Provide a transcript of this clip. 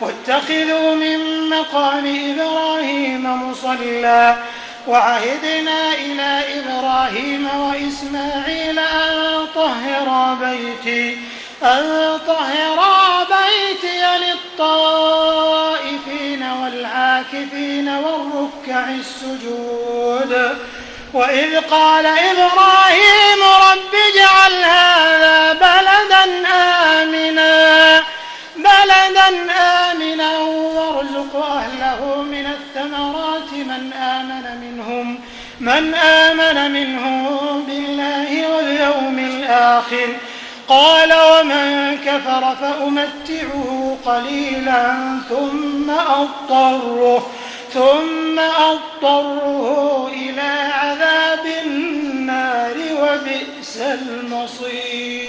واتخذوا من مقام إبراهيم مصلى وعهدنا إلى إبراهيم وإسماعيل أن طهر بيتي أن طهر بيتي للطائفين والعاكفين والركع السجود. وإذ قال إبراهيم رب اجعل هذا بلدا من آمن منهم من آمن منهم بالله واليوم الآخر. قال ومن كفر فأمتعه قليلا ثم أضطره ثم أضطره إلى عذاب النار وبئس المصير.